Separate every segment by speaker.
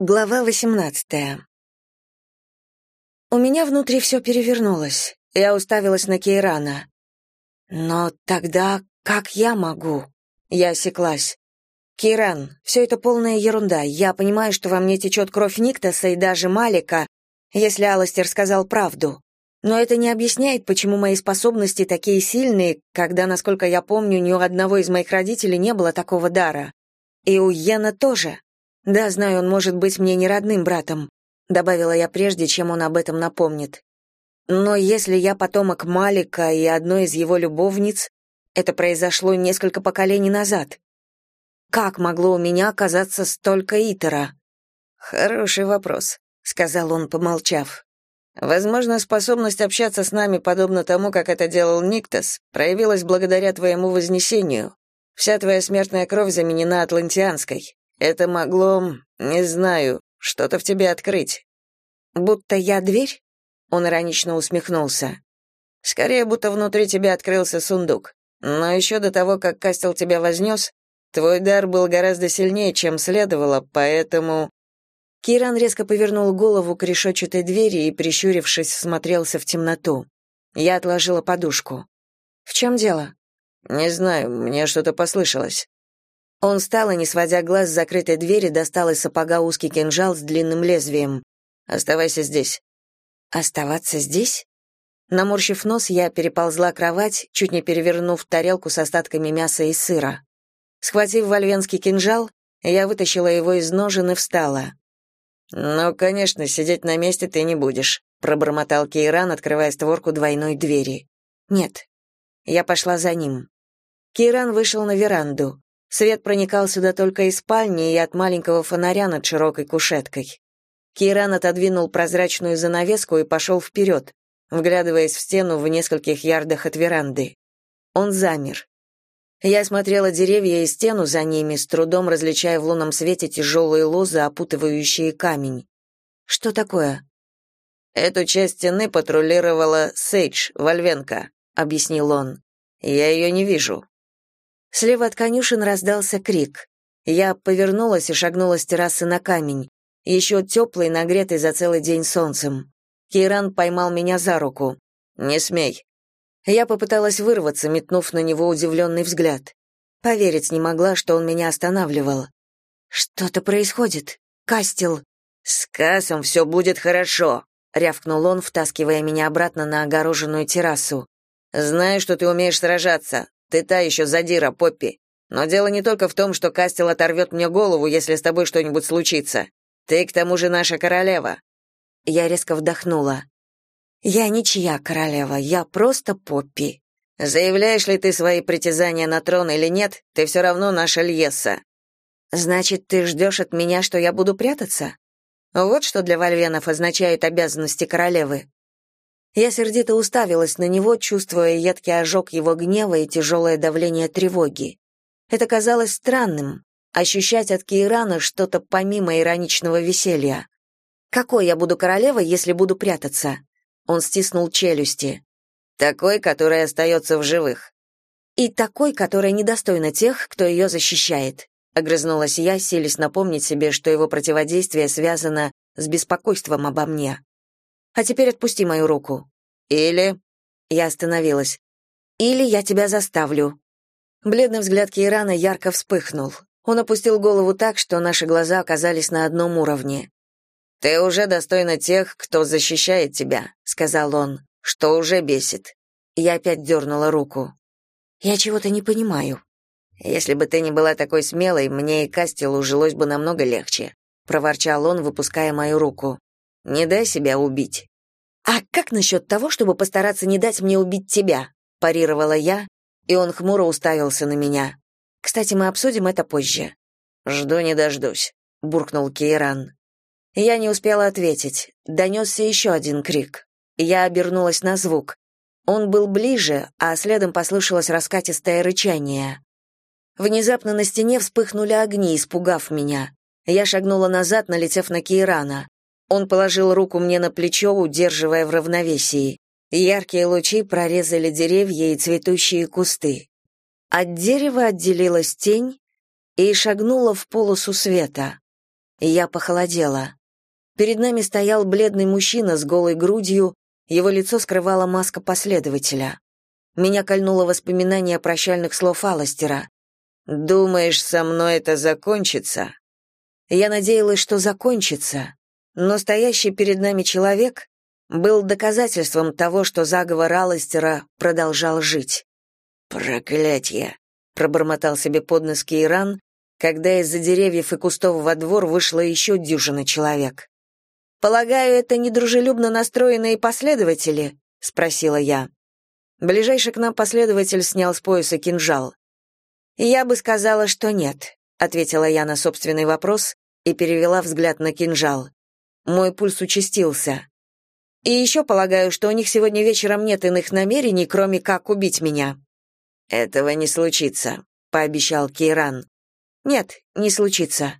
Speaker 1: Глава 18. У меня внутри все перевернулось. Я уставилась на Кейрана. Но тогда как я могу? Я осеклась. Кейран, все это полная ерунда. Я понимаю, что во мне течет кровь Никтаса и даже Малика, если Аластер сказал правду. Но это не объясняет, почему мои способности такие сильные, когда, насколько я помню, ни у одного из моих родителей не было такого дара. И у Йена тоже. «Да, знаю, он может быть мне не родным братом», — добавила я прежде, чем он об этом напомнит. «Но если я потомок Малика и одной из его любовниц, это произошло несколько поколений назад. Как могло у меня оказаться столько Итера?» «Хороший вопрос», — сказал он, помолчав. «Возможно, способность общаться с нами, подобно тому, как это делал Никтос, проявилась благодаря твоему вознесению. Вся твоя смертная кровь заменена атлантианской. Это могло, не знаю, что-то в тебе открыть. Будто я дверь? Он иронично усмехнулся. Скорее, будто внутри тебя открылся сундук. Но еще до того, как Кастел тебя вознес, твой дар был гораздо сильнее, чем следовало, поэтому...» Киран резко повернул голову к решетчатой двери и, прищурившись, смотрелся в темноту. Я отложила подушку. «В чем дело?» «Не знаю, мне что-то послышалось». Он встал и, не сводя глаз с закрытой двери, достал из сапога узкий кинжал с длинным лезвием. «Оставайся здесь». «Оставаться здесь?» Наморщив нос, я переползла кровать, чуть не перевернув тарелку с остатками мяса и сыра. Схватив вольвенский кинжал, я вытащила его из ножен и встала. «Ну, конечно, сидеть на месте ты не будешь», — пробормотал Кейран, открывая створку двойной двери. «Нет». Я пошла за ним. Кейран вышел на веранду. Свет проникал сюда только из спальни и от маленького фонаря над широкой кушеткой. Кейран отодвинул прозрачную занавеску и пошел вперед, вглядываясь в стену в нескольких ярдах от веранды. Он замер. Я смотрела деревья и стену за ними, с трудом различая в лунном свете тяжелые лозы, опутывающие камень. «Что такое?» «Эту часть стены патрулировала Сейдж, Вольвенко», — объяснил он. «Я ее не вижу. Слева от конюшен раздался крик. Я повернулась и шагнула с террасы на камень, еще теплый, нагретый за целый день солнцем. Кейран поймал меня за руку. «Не смей». Я попыталась вырваться, метнув на него удивленный взгляд. Поверить не могла, что он меня останавливал. «Что-то происходит. Кастел...» «С Кассом все будет хорошо», — рявкнул он, втаскивая меня обратно на огороженную террасу. «Знаю, что ты умеешь сражаться. Ты та еще задира, Поппи. Но дело не только в том, что Кастел оторвет мне голову, если с тобой что-нибудь случится. Ты к тому же наша королева». Я резко вдохнула. «Я ничья королева, я просто Поппи. Заявляешь ли ты свои притязания на трон или нет, ты все равно наша Льеса. Значит, ты ждешь от меня, что я буду прятаться? Вот что для вольвенов означают обязанности королевы. Я сердито уставилась на него, чувствуя едкий ожог его гнева и тяжелое давление тревоги. Это казалось странным — ощущать от Кейрана что-то помимо ироничного веселья. «Какой я буду королевой, если буду прятаться?» Он стиснул челюсти. «Такой, который остается в живых». «И такой, которая недостойна тех, кто ее защищает», — огрызнулась я, селись напомнить себе, что его противодействие связано с беспокойством обо мне. А теперь отпусти мою руку. Или я остановилась. Или я тебя заставлю. Бледный взгляд Кейрана ярко вспыхнул. Он опустил голову так, что наши глаза оказались на одном уровне. Ты уже достойна тех, кто защищает тебя, сказал он. Что уже бесит. Я опять дернула руку. Я чего-то не понимаю. Если бы ты не была такой смелой, мне и Кастелу жилось бы намного легче, проворчал он, выпуская мою руку. Не дай себя убить. «А как насчет того, чтобы постараться не дать мне убить тебя?» — парировала я, и он хмуро уставился на меня. «Кстати, мы обсудим это позже». «Жду не дождусь», — буркнул Кейран. Я не успела ответить. Донесся еще один крик. Я обернулась на звук. Он был ближе, а следом послышалось раскатистое рычание. Внезапно на стене вспыхнули огни, испугав меня. Я шагнула назад, налетев на Кейрана. Он положил руку мне на плечо, удерживая в равновесии. Яркие лучи прорезали деревья и цветущие кусты. От дерева отделилась тень и шагнула в полосу света. я похолодела. Перед нами стоял бледный мужчина с голой грудью, его лицо скрывала маска последователя. Меня кольнуло воспоминание прощальных слов Аластера. «Думаешь, со мной это закончится?» Я надеялась, что закончится, но стоящий перед нами человек был доказательством того, что заговор Аластера продолжал жить. «Проклятье!» — пробормотал себе под нос Кейран, когда из-за деревьев и кустов во двор вышло еще дюжина человек. «Полагаю, это недружелюбно настроенные последователи?» — спросила я. Ближайший к нам последователь снял с пояса кинжал. «Я бы сказала, что нет», — ответила я на собственный вопрос и перевела взгляд на кинжал. Мой пульс участился. «И еще полагаю, что у них сегодня вечером нет иных намерений, кроме как убить меня». «Этого не случится», — пообещал Кейран. «Нет, не случится».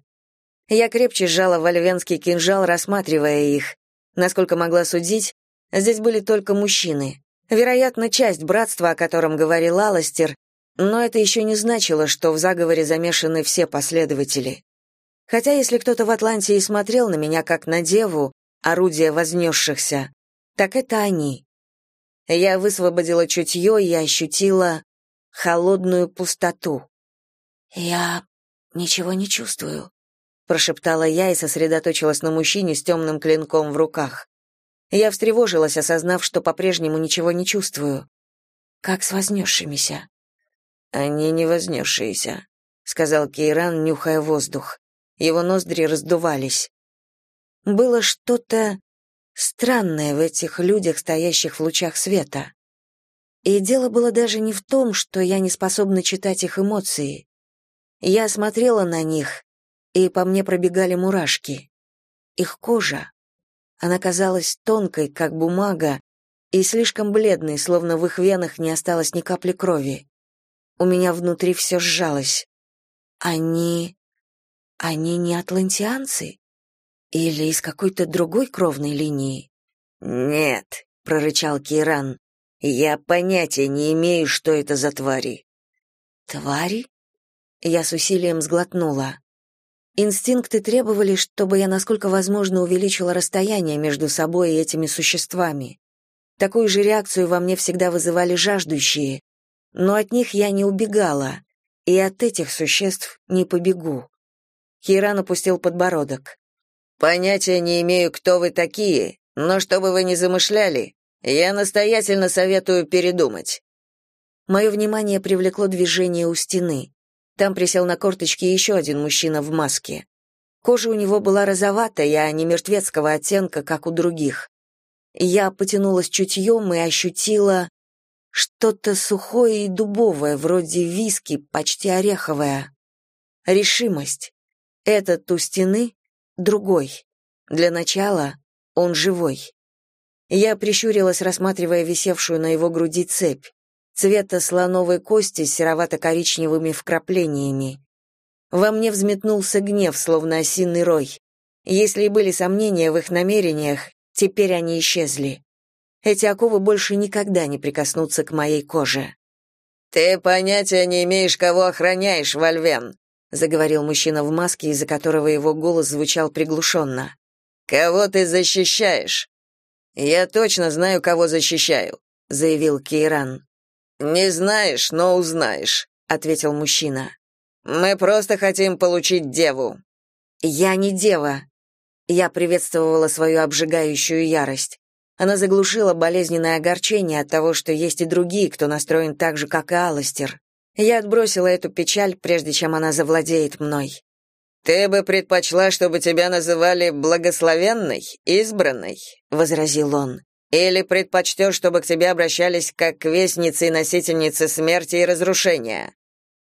Speaker 1: Я крепче сжала вольвенский кинжал, рассматривая их. Насколько могла судить, здесь были только мужчины. Вероятно, часть братства, о котором говорил Аластер, но это еще не значило, что в заговоре замешаны все последователи. Хотя если кто-то в Атланте и смотрел на меня как на деву, орудие вознесшихся, так это они. Я высвободила чутье и ощутила холодную пустоту. «Я ничего не чувствую», — прошептала я и сосредоточилась на мужчине с темным клинком в руках. Я встревожилась, осознав, что по-прежнему ничего не чувствую. Как с вознесшимися. «Они не вознесшиеся», — сказал Кейран, нюхая воздух. Его ноздри раздувались. Было что-то странное в этих людях, стоящих в лучах света. И дело было даже не в том, что я не способна читать их эмоции. Я смотрела на них, и по мне пробегали мурашки. Их кожа, она казалась тонкой, как бумага, и слишком бледной, словно в их венах не осталось ни капли крови. У меня внутри все сжалось. Они... они не атлантианцы? Или из какой-то другой кровной линии? «Нет», — прорычал Киран, — «я понятия не имею, что это за твари». «Твари?» Я с усилием сглотнула. Инстинкты требовали, чтобы я насколько возможно увеличила расстояние между собой и этими существами. Такую же реакцию во мне всегда вызывали жаждущие, но от них я не убегала, и от этих существ не побегу. Хиран опустил подбородок. «Понятия не имею, кто вы такие, но что бы вы ни замышляли, я настоятельно советую передумать». Мое внимание привлекло движение у стены. Там присел на корточки еще один мужчина в маске. Кожа у него была розоватая, а не мертвецкого оттенка, как у других. Я потянулась чутьем и ощутила что-то сухое и дубовое, вроде виски, почти ореховое. Решимость. Этот у стены другой. Для начала он живой. Я прищурилась, рассматривая висевшую на его груди цепь цвета слоновой кости с серовато-коричневыми вкраплениями. Во мне взметнулся гнев, словно осиный рой. Если и были сомнения в их намерениях, теперь они исчезли. Эти оковы больше никогда не прикоснутся к моей коже. «Ты понятия не имеешь, кого охраняешь, Вальвен», заговорил мужчина в маске, из-за которого его голос звучал приглушенно. «Кого ты защищаешь?» «Я точно знаю, кого защищаю», — заявил Кейран. «Не знаешь, но узнаешь», — ответил мужчина. «Мы просто хотим получить деву». «Я не дева». Я приветствовала свою обжигающую ярость. Она заглушила болезненное огорчение от того, что есть и другие, кто настроен так же, как и Аластер. Я отбросила эту печаль, прежде чем она завладеет мной. «Ты бы предпочла, чтобы тебя называли благословенной, избранной», — возразил он. Или предпочтешь, чтобы к тебе обращались как к вестнице и носительнице смерти и разрушения?»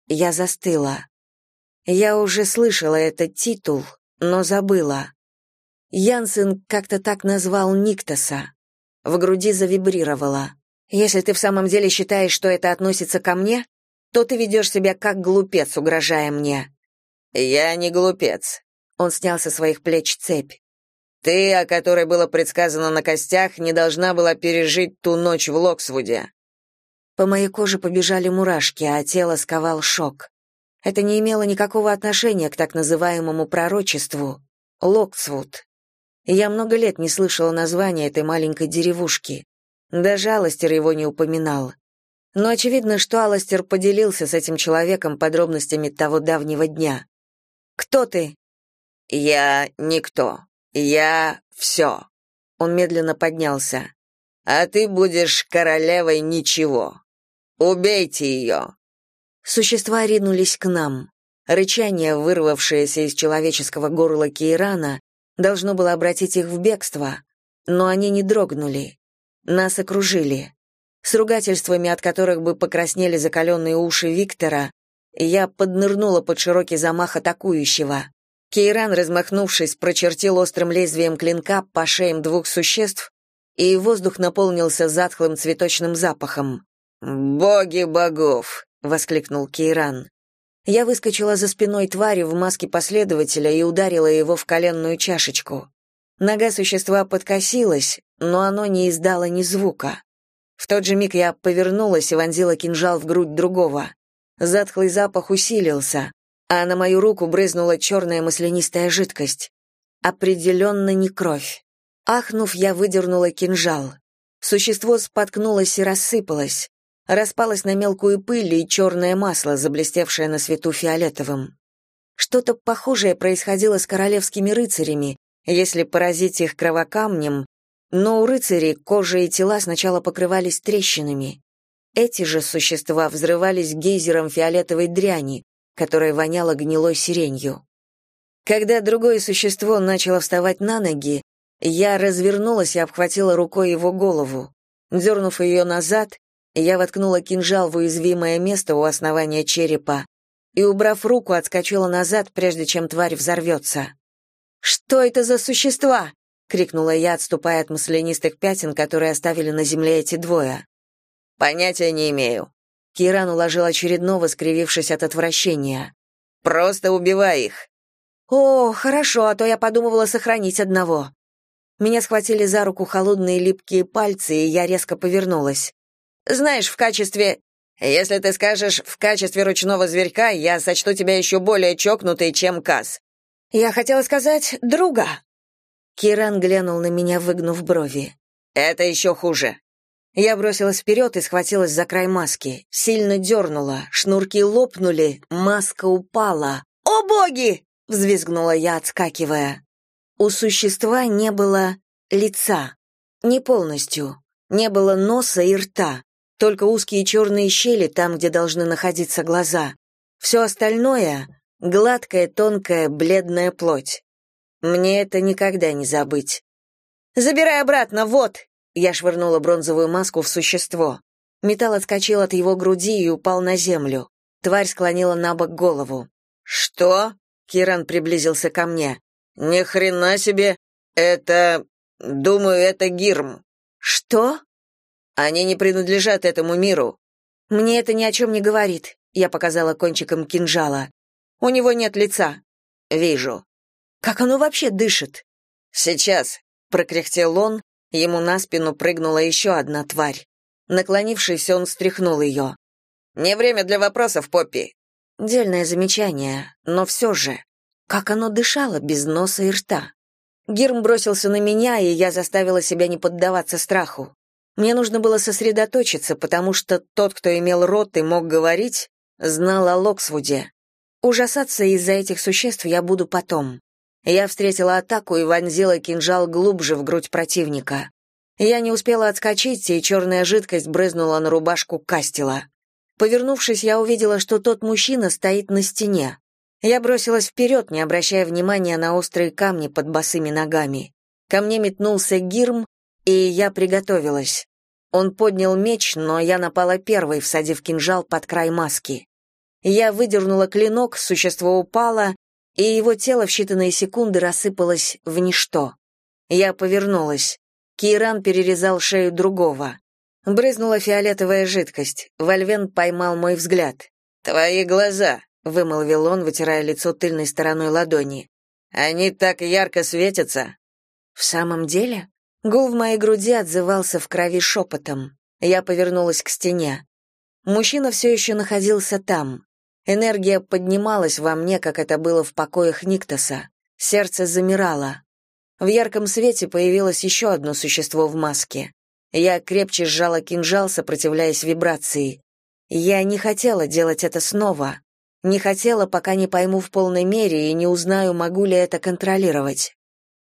Speaker 1: Я застыла. Я уже слышала этот титул, но забыла. Янсен как-то так назвал Никтоса. В груди завибрировало. «Если ты в самом деле считаешь, что это относится ко мне, то ты ведешь себя как глупец, угрожая мне». «Я не глупец». Он снял со своих плеч цепь. Ты, о которой было предсказано на костях, не должна была пережить ту ночь в Локсвуде. По моей коже побежали мурашки, а тело сковал шок. Это не имело никакого отношения к так называемому пророчеству. Локсвуд. Я много лет не слышала названия этой маленькой деревушки. Даже Аластер его не упоминал. Но очевидно, что Аластер поделился с этим человеком подробностями того давнего дня. «Кто ты?» «Я никто. Я все». Он медленно поднялся. «А ты будешь королевой ничего. Убейте ее!» Существа ринулись к нам. Рычание, вырвавшееся из человеческого горла Кейрана, должно было обратить их в бегство, но они не дрогнули. Нас окружили. С ругательствами, от которых бы покраснели закаленные уши Виктора, я поднырнула под широкий замах атакующего. Кейран, размахнувшись, прочертил острым лезвием клинка по шеям двух существ, и воздух наполнился затхлым цветочным запахом. «Боги богов!» — воскликнул Кейран. Я выскочила за спиной твари в маске последователя и ударила его в коленную чашечку. Нога существа подкосилась, но оно не издало ни звука. В тот же миг я повернулась и вонзила кинжал в грудь другого. Затхлый запах усилился, а на мою руку брызнула черная маслянистая жидкость. Определенно не кровь. Ахнув, я выдернула кинжал. Существо споткнулось и рассыпалось распалось на мелкую пыль и черное масло, заблестевшее на свету фиолетовым. Что-то похожее происходило с королевскими рыцарями, если поразить их кровокамнем, но у рыцарей кожа и тела сначала покрывались трещинами. Эти же существа взрывались гейзером фиолетовой дряни, которая воняла гнилой сиренью. Когда другое существо начало вставать на ноги, я развернулась и обхватила рукой его голову. Дернув ее назад, я воткнула кинжал в уязвимое место у основания черепа и, убрав руку, отскочила назад, прежде чем тварь взорвется. «Что это за существа?» — крикнула я, отступая от маслянистых пятен, которые оставили на земле эти двое. «Понятия не имею». Киран уложил очередного, скривившись от отвращения. «Просто убивай их». «О, хорошо, а то я подумывала сохранить одного». Меня схватили за руку холодные липкие пальцы, и я резко повернулась. Знаешь, в качестве... Если ты скажешь «в качестве ручного зверька», я сочту тебя еще более чокнутой, чем Каз. Я хотела сказать «друга». Киран глянул на меня, выгнув брови. «Это еще хуже». Я бросилась вперед и схватилась за край маски. Сильно дернула, шнурки лопнули, маска упала. «О боги!» — взвизгнула я, отскакивая. У существа не было лица. Не полностью. Не было носа и рта только узкие черные щели там, где должны находиться глаза. Все остальное — гладкая, тонкая, бледная плоть. Мне это никогда не забыть. «Забирай обратно, вот!» Я швырнула бронзовую маску в существо. Металл отскочил от его груди и упал на землю. Тварь склонила на бок голову. «Что?» — Киран приблизился ко мне. «Ни хрена себе! Это... Думаю, это Гирм». «Что?» Они не принадлежат этому миру. Мне это ни о чем не говорит. Я показала кончиком кинжала. У него нет лица. Вижу. Как оно вообще дышит? Сейчас, прокряхтел он, ему на спину прыгнула еще одна тварь. Наклонившись, он встряхнул ее. «Не время для вопросов, Поппи». Дельное замечание, но все же. Как оно дышало без носа и рта? Гирм бросился на меня, и я заставила себя не поддаваться страху. Мне нужно было сосредоточиться, потому что тот, кто имел рот и мог говорить, знал о Локсвуде. Ужасаться из-за этих существ я буду потом. Я встретила атаку и вонзила кинжал глубже в грудь противника. Я не успела отскочить, и черная жидкость брызнула на рубашку Кастила. Повернувшись, я увидела, что тот мужчина стоит на стене. Я бросилась вперед, не обращая внимания на острые камни под босыми ногами. Ко мне метнулся Гирм, и я приготовилась. Он поднял меч, но я напала первой, всадив кинжал под край маски. Я выдернула клинок, существо упало, и его тело в считанные секунды рассыпалось в ничто. Я повернулась. Киран перерезал шею другого. Брызнула фиолетовая жидкость. Вольвен поймал мой взгляд. «Твои глаза», — вымолвил он, вытирая лицо тыльной стороной ладони. «Они так ярко светятся». «В самом деле?» Гул в моей груди отзывался в крови шепотом. Я повернулась к стене. Мужчина все еще находился там. Энергия поднималась во мне, как это было в покоях Никтоса. Сердце замирало. В ярком свете появилось еще одно существо в маске. Я крепче сжала кинжал, сопротивляясь вибрации. Я не хотела делать это снова. Не хотела, пока не пойму в полной мере и не узнаю, могу ли это контролировать.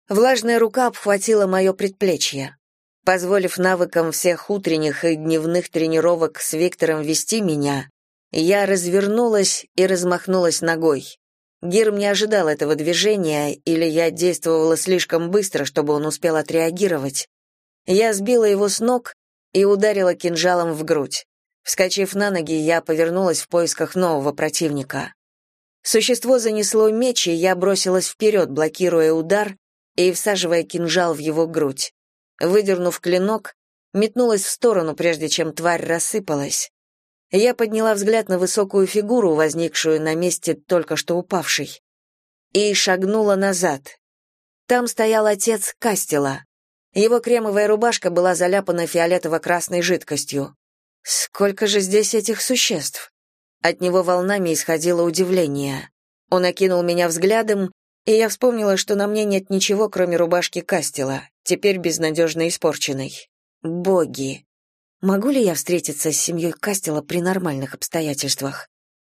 Speaker 1: Влажная рука обхватила мое предплечье. Позволив навыкам всех утренних и дневных тренировок с Виктором вести меня, я развернулась и размахнулась ногой. Гирм не ожидал этого движения, или я действовала слишком быстро, чтобы он успел отреагировать. Я сбила его с ног и ударила кинжалом в грудь. Вскочив на ноги, я повернулась в поисках нового противника. Существо занесло меч, и я бросилась вперед, блокируя удар и всаживая кинжал в его грудь. Выдернув клинок, метнулась в сторону, прежде чем тварь рассыпалась. Я подняла взгляд на высокую фигуру, возникшую на месте только что упавшей, и шагнула назад. Там стоял отец Кастела. Его кремовая рубашка была заляпана фиолетово-красной жидкостью. Сколько же здесь этих существ? От него волнами исходило удивление. Он окинул меня взглядом, и я вспомнила, что на мне нет ничего, кроме рубашки Кастела, теперь безнадежно испорченной. Боги! Могу ли я встретиться с семьей Кастела при нормальных обстоятельствах?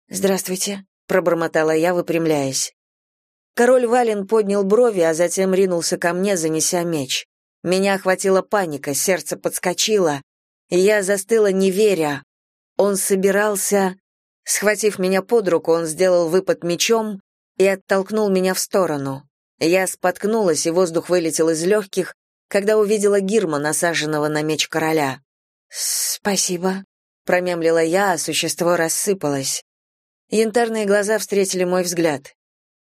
Speaker 1: «Здравствуйте», — пробормотала я, выпрямляясь. Король Вален поднял брови, а затем ринулся ко мне, занеся меч. Меня охватила паника, сердце подскочило, и я застыла, не веря. Он собирался... Схватив меня под руку, он сделал выпад мечом и оттолкнул меня в сторону. Я споткнулась, и воздух вылетел из легких, когда увидела Гирма, насаженного на меч короля. «Спасибо», — промямлила я, а существо рассыпалось. Янтарные глаза встретили мой взгляд.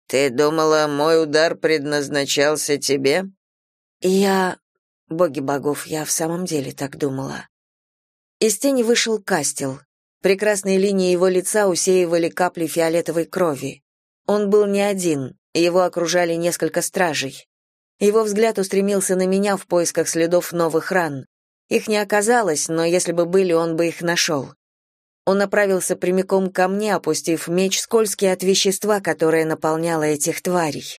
Speaker 2: «Ты думала, мой удар предназначался тебе?»
Speaker 1: «Я... Боги богов, я в самом деле так думала». Из тени вышел Кастел. Прекрасные линии его лица усеивали капли фиолетовой крови. Он был не один, его окружали несколько стражей. Его взгляд устремился на меня в поисках следов новых ран. Их не оказалось, но если бы были, он бы их нашел. Он направился прямиком ко мне, опустив меч, скользкий от вещества, которое наполняло этих тварей.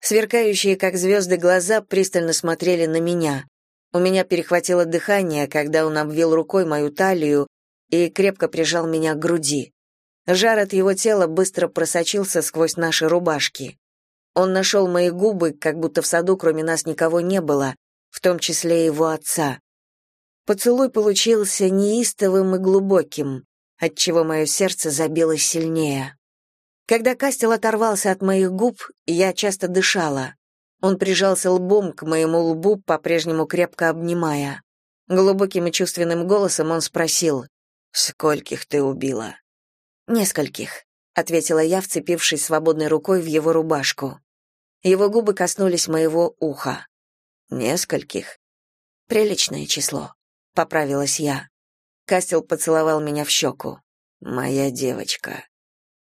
Speaker 1: Сверкающие, как звезды, глаза пристально смотрели на меня. У меня перехватило дыхание, когда он обвил рукой мою талию и крепко прижал меня к груди. Жар от его тела быстро просочился сквозь наши рубашки. Он нашел мои губы, как будто в саду кроме нас никого не было, в том числе и его отца. Поцелуй получился неистовым и глубоким, отчего мое сердце забилось сильнее. Когда Кастел оторвался от моих губ, я часто дышала. Он прижался лбом к моему лбу, по-прежнему крепко обнимая. Глубоким и чувственным голосом он спросил, «Скольких ты убила?» «Нескольких», — ответила я, вцепившись свободной рукой в его рубашку. Его губы коснулись моего уха. «Нескольких?» «Приличное число», — поправилась я. Кастел поцеловал меня в щеку. «Моя девочка».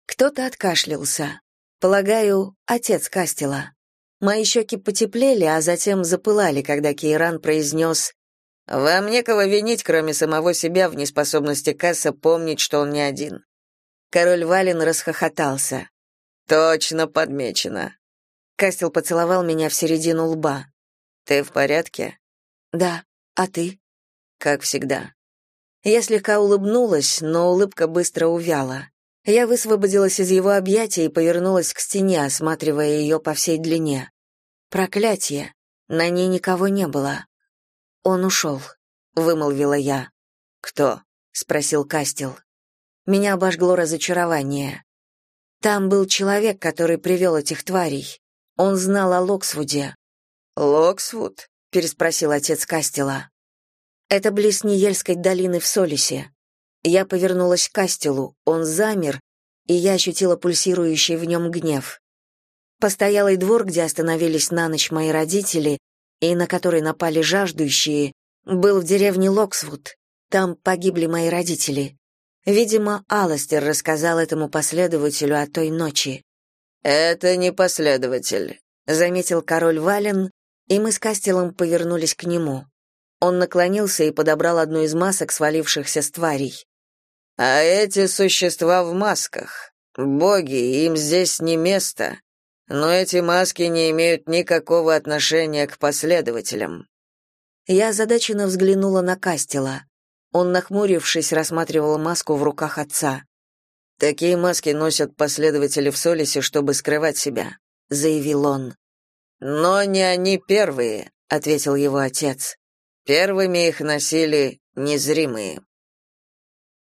Speaker 1: Кто-то откашлялся. Полагаю, отец Кастела. Мои щеки потеплели, а затем запылали, когда Кейран произнес «Вам некого винить, кроме самого себя в неспособности Касса помнить, что он не один». Король Вален расхохотался. «Точно подмечено». Кастел поцеловал меня в середину лба. «Ты в порядке?» «Да. А ты?» Как всегда. Я слегка улыбнулась, но улыбка быстро увяла. Я высвободилась из его объятий и повернулась к стене, осматривая ее по всей длине. Проклятие! На ней никого не было. Он ушел, вымолвила я. Кто? спросил Кастел. Меня обожгло разочарование. Там был человек, который привел этих тварей. Он знал о Локсвуде. Локсвуд? переспросил отец Кастела. Это близ Ниельской долины в Солисе. Я повернулась к Кастелу, он замер, и я ощутила пульсирующий в нем гнев. Постоялый двор, где остановились на ночь мои родители, и на который напали жаждущие, был в деревне Локсвуд. Там погибли мои родители. Видимо, Аластер рассказал этому последователю о той ночи.
Speaker 2: «Это не последователь», —
Speaker 1: заметил король Вален, и мы с Кастелом повернулись к нему. Он наклонился и подобрал одну из масок свалившихся с тварей.
Speaker 2: «А эти существа в масках. Боги, им здесь не место. но эти маски не имеют никакого отношения к последователям.
Speaker 1: Я озадаченно взглянула на Кастела. Он, нахмурившись, рассматривал маску в руках отца.
Speaker 2: Такие маски носят последователи в Солисе, чтобы скрывать себя, заявил он. Но не они первые, ответил его отец. Первыми их носили незримые.